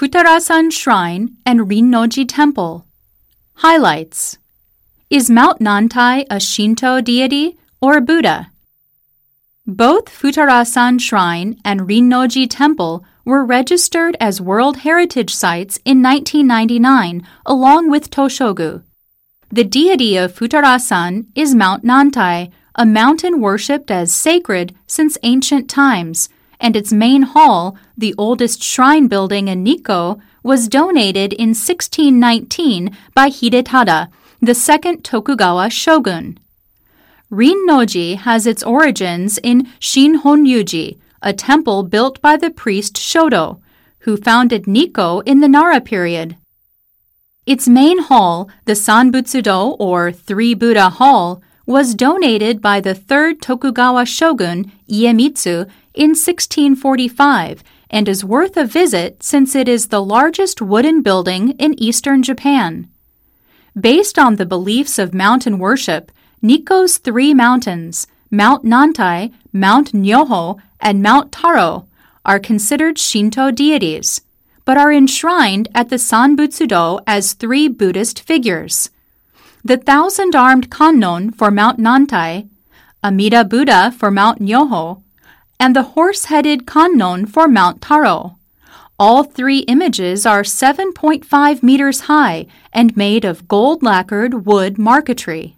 Futarasan Shrine and Rinnoji Temple. Highlights Is Mount Nantai a Shinto deity or a Buddha? Both Futarasan Shrine and Rinnoji Temple were registered as World Heritage Sites in 1999 along with Toshogu. The deity of Futarasan is Mount Nantai, a mountain worshipped as sacred since ancient times, and its main hall, the oldest shrine building in Nikko, was donated in 1619 by Hidetada, the second Tokugawa shogun. Rinnoji has its origins in Shihonryuji, a temple built by the priest Shodo, who founded Nikko in the Nara period. Its main hall, the Sanbutsudo or Three Buddha Hall, was donated by the third Tokugawa shogun Iemitsu in 1645 and is worth a visit since it is the largest wooden building in eastern Japan. Based on the beliefs of mountain worship, Nikko's three mountains, Mount Nantai, Mount Nyoho, and Mount Taro, are considered Shinto deities but are enshrined at the Sanbutsudo as three Buddhist figures. The thousand armed Kannon for Mount Nantai, Amida Buddha for Mount Nyoho, and the horse headed Kannon for Mount Taro. All three images are 7.5 meters high and made of gold lacquered wood marquetry.